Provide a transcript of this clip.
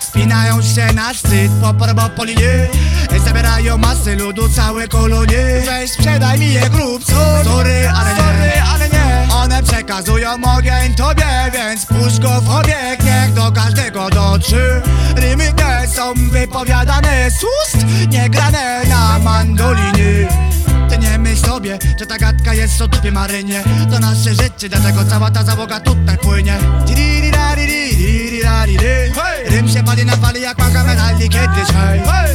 Wspinają się na szczyt po porbopolinie Zabierają masy ludu, całe kolonie. Weź sprzedaj mi je grób, sorry, ale nie, sorry, ale nie. One przekazują ogień tobie, więc puść go w obieg. Niech do każdego dotrze. Rymy te są wypowiadane. Z ust Nie grane na mandolinie. Ty nie myśl sobie, że ta gadka jest o tupie marynie. To nasze życie, dlatego cała ta załoga tutaj płynie Dem Shepherd in a valley, a conqueror, I'll get this high.